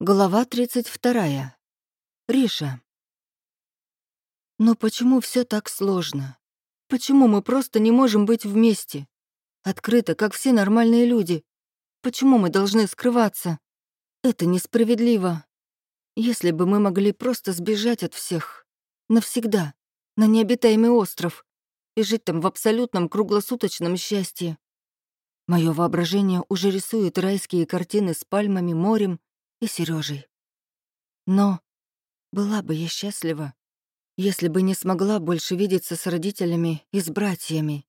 Глава 32. Риша. Но почему все так сложно? Почему мы просто не можем быть вместе? Открыто, как все нормальные люди. Почему мы должны скрываться? Это несправедливо. Если бы мы могли просто сбежать от всех. Навсегда. На необитаемый остров. И жить там в абсолютном круглосуточном счастье. Мое воображение уже рисует райские картины с пальмами, морем и Сережей. Но была бы я счастлива, если бы не смогла больше видеться с родителями и с братьями.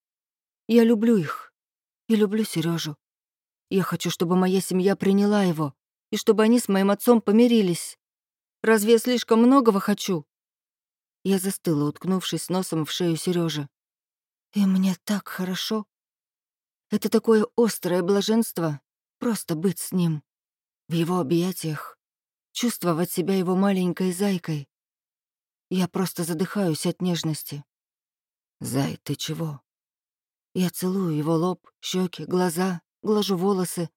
Я люблю их и люблю Сережу. Я хочу, чтобы моя семья приняла его, и чтобы они с моим отцом помирились. Разве я слишком многого хочу? Я застыла, уткнувшись носом в шею Сережи. И мне так хорошо. Это такое острое блаженство — просто быть с ним в его объятиях, чувствовать себя его маленькой зайкой. Я просто задыхаюсь от нежности. «Зай, ты чего?» Я целую его лоб, щеки, глаза, глажу волосы,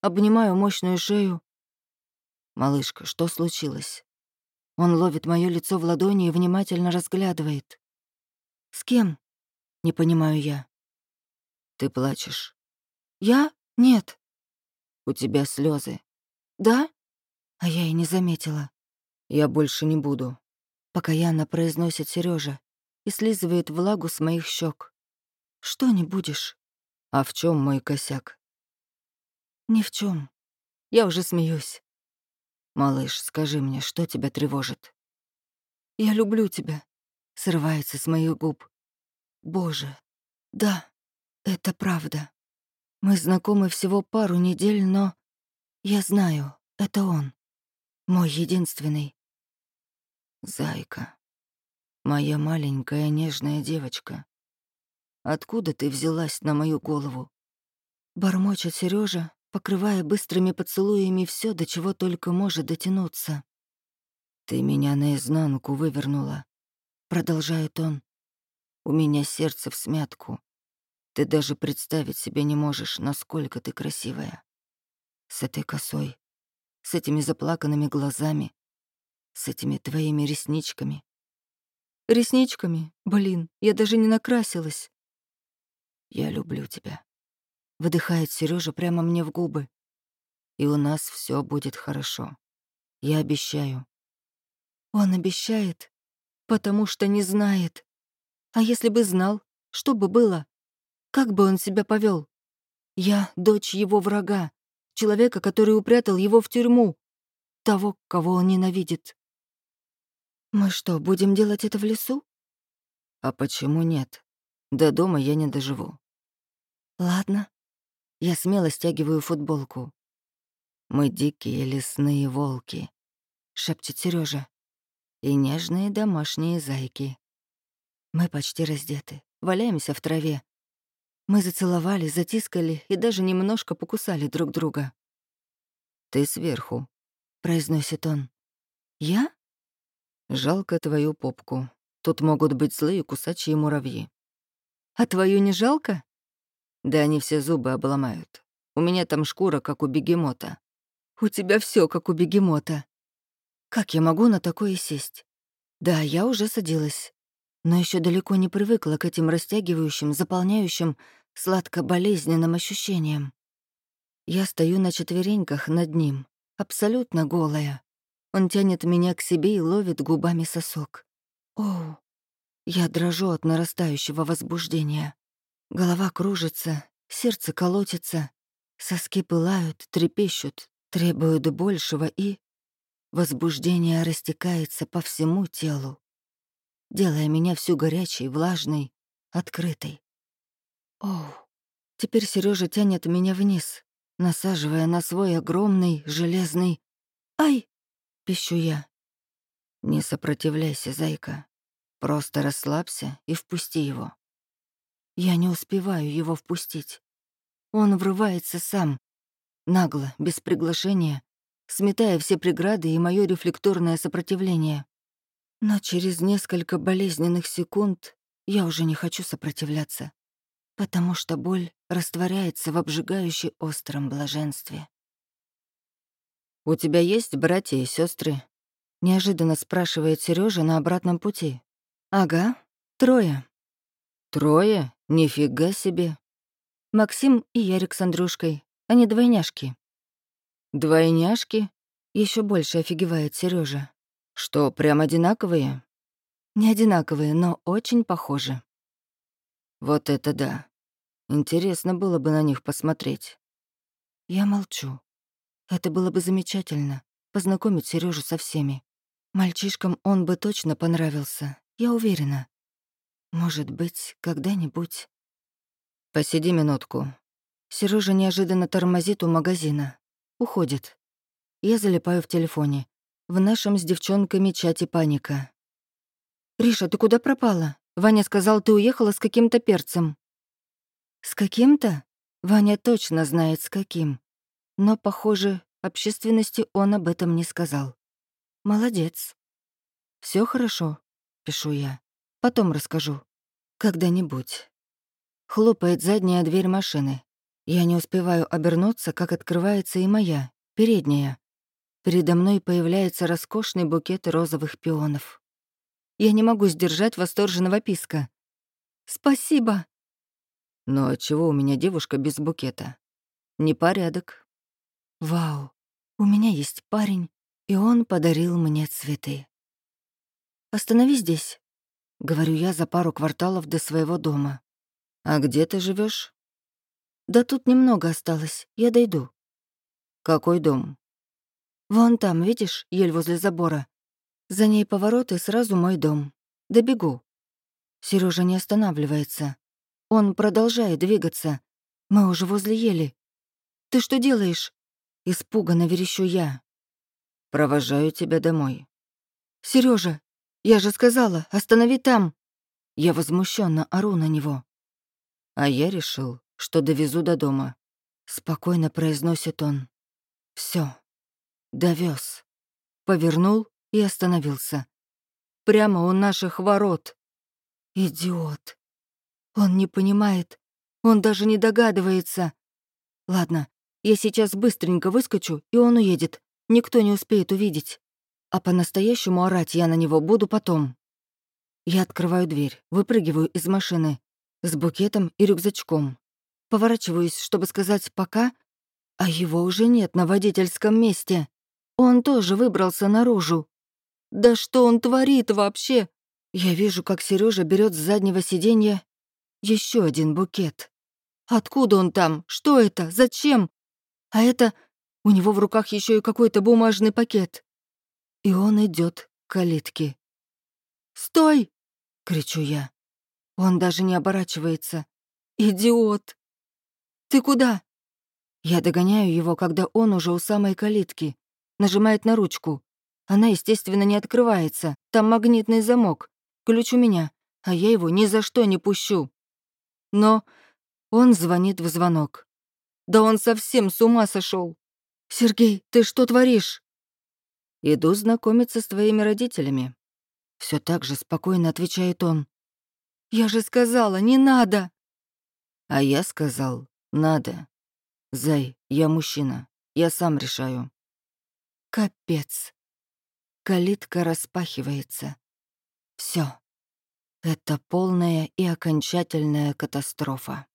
обнимаю мощную шею. «Малышка, что случилось?» Он ловит мое лицо в ладони и внимательно разглядывает. «С кем?» — не понимаю я. «Ты плачешь». «Я? Нет». «У тебя слезы. «Да?» А я и не заметила. «Я больше не буду», — покаянно произносит Сережа и слизывает влагу с моих щек. «Что не будешь?» «А в чем мой косяк?» «Ни в чем. Я уже смеюсь. «Малыш, скажи мне, что тебя тревожит?» «Я люблю тебя», — срывается с моих губ. «Боже, да, это правда. Мы знакомы всего пару недель, но я знаю, это он. Мой единственный. Зайка. Моя маленькая нежная девочка. Откуда ты взялась на мою голову? Бормочет Сережа, покрывая быстрыми поцелуями все, до чего только может дотянуться. Ты меня наизнанку вывернула, продолжает он. У меня сердце в смятку. Ты даже представить себе не можешь, насколько ты красивая с этой косой, с этими заплаканными глазами, с этими твоими ресничками. Ресничками? Блин, я даже не накрасилась. Я люблю тебя. Выдыхает Сережа прямо мне в губы. И у нас все будет хорошо. Я обещаю. Он обещает, потому что не знает. А если бы знал, что бы было? Как бы он себя повел? Я дочь его врага, человека, который упрятал его в тюрьму, того, кого он ненавидит. Мы что, будем делать это в лесу? А почему нет? До дома я не доживу. Ладно. Я смело стягиваю футболку. Мы дикие лесные волки, шепчет Сережа. И нежные домашние зайки. Мы почти раздеты, валяемся в траве, мы зацеловали, затискали и даже немножко покусали друг друга. «Ты сверху», — произносит он. «Я?» «Жалко твою попку. Тут могут быть злые кусачие муравьи». «А твою не жалко?» «Да они все зубы обломают. У меня там шкура, как у бегемота». «У тебя все как у бегемота». «Как я могу на такое сесть?» «Да, я уже садилась, но еще далеко не привыкла к этим растягивающим, заполняющим, сладко-болезненным ощущением. Я стою на четвереньках над ним, абсолютно голая. Он тянет меня к себе и ловит губами сосок. О, я дрожу от нарастающего возбуждения. Голова кружится, сердце колотится, соски пылают, трепещут, требуют большего и... Возбуждение растекается по всему телу, делая меня всю горячей, влажной, открытой. Оу. Теперь Сережа тянет меня вниз, насаживая на свой огромный железный... «Ай!» — пищу я. «Не сопротивляйся, зайка. Просто расслабься и впусти его». Я не успеваю его впустить. Он врывается сам, нагло, без приглашения, сметая все преграды и мое рефлекторное сопротивление. Но через несколько болезненных секунд я уже не хочу сопротивляться потому что боль растворяется в обжигающе остром блаженстве. «У тебя есть братья и сестры? неожиданно спрашивает Сережа на обратном пути. «Ага, трое». «Трое? Нифига себе!» Максим и Ярик с Андрюшкой. Они двойняшки. «Двойняшки?» Еще больше офигевает Сережа. «Что, прям одинаковые?» «Не одинаковые, но очень похожи». «Вот это да. Интересно было бы на них посмотреть». Я молчу. Это было бы замечательно — познакомить Сережу со всеми. Мальчишкам он бы точно понравился, я уверена. Может быть, когда-нибудь. «Посиди минутку». Сережа неожиданно тормозит у магазина. Уходит. Я залипаю в телефоне. В нашем с девчонками чате паника. «Риша, ты куда пропала? Ваня сказал, ты уехала с каким-то перцем». «С каким-то?» Ваня точно знает, с каким. Но, похоже, общественности он об этом не сказал. Молодец. Все хорошо, пишу я. Потом расскажу. Когда-нибудь. Хлопает задняя дверь машины. Я не успеваю обернуться, как открывается и моя, передняя. Передо мной появляется роскошный букет розовых пионов. Я не могу сдержать восторженного писка. «Спасибо!» «Ну а чего у меня девушка без букета? Непорядок». Вау, у меня есть парень, и он подарил мне цветы. «Останови здесь», — говорю я за пару кварталов до своего дома. «А где ты живешь? «Да тут немного осталось, я дойду». «Какой дом?» «Вон там, видишь, ель возле забора. За ней поворот и сразу мой дом. Добегу». Сережа не останавливается. Он продолжает двигаться. Мы уже возле ели. «Ты что делаешь?» Испуганно верещу я. «Провожаю тебя домой». Сережа, я же сказала, останови там!» Я возмущенно ору на него. А я решил, что довезу до дома. Спокойно произносит он. Все, довез. Повернул и остановился. Прямо у наших ворот. Идиот. Он не понимает. Он даже не догадывается. Ладно, я сейчас быстренько выскочу, и он уедет. Никто не успеет увидеть. А по-настоящему орать я на него буду потом. Я открываю дверь, выпрыгиваю из машины с букетом и рюкзачком. Поворачиваюсь, чтобы сказать «пока», а его уже нет на водительском месте. Он тоже выбрался наружу. Да что он творит вообще? Я вижу, как Сережа берет с заднего сиденья еще один букет. Откуда он там? Что это? Зачем? А это у него в руках еще и какой-то бумажный пакет. И он идет к калитке. «Стой!» — кричу я. Он даже не оборачивается. «Идиот! Ты куда?» Я догоняю его, когда он уже у самой калитки. Нажимает на ручку. Она, естественно, не открывается. Там магнитный замок. Ключ у меня, а я его ни за что не пущу. Но он звонит в звонок. Да он совсем с ума сошел. «Сергей, ты что творишь?» «Иду знакомиться с твоими родителями». Все так же спокойно отвечает он. «Я же сказала, не надо!» А я сказал, надо. Зай, я мужчина, я сам решаю. Капец. Калитка распахивается. Все. Это полная и окончательная катастрофа.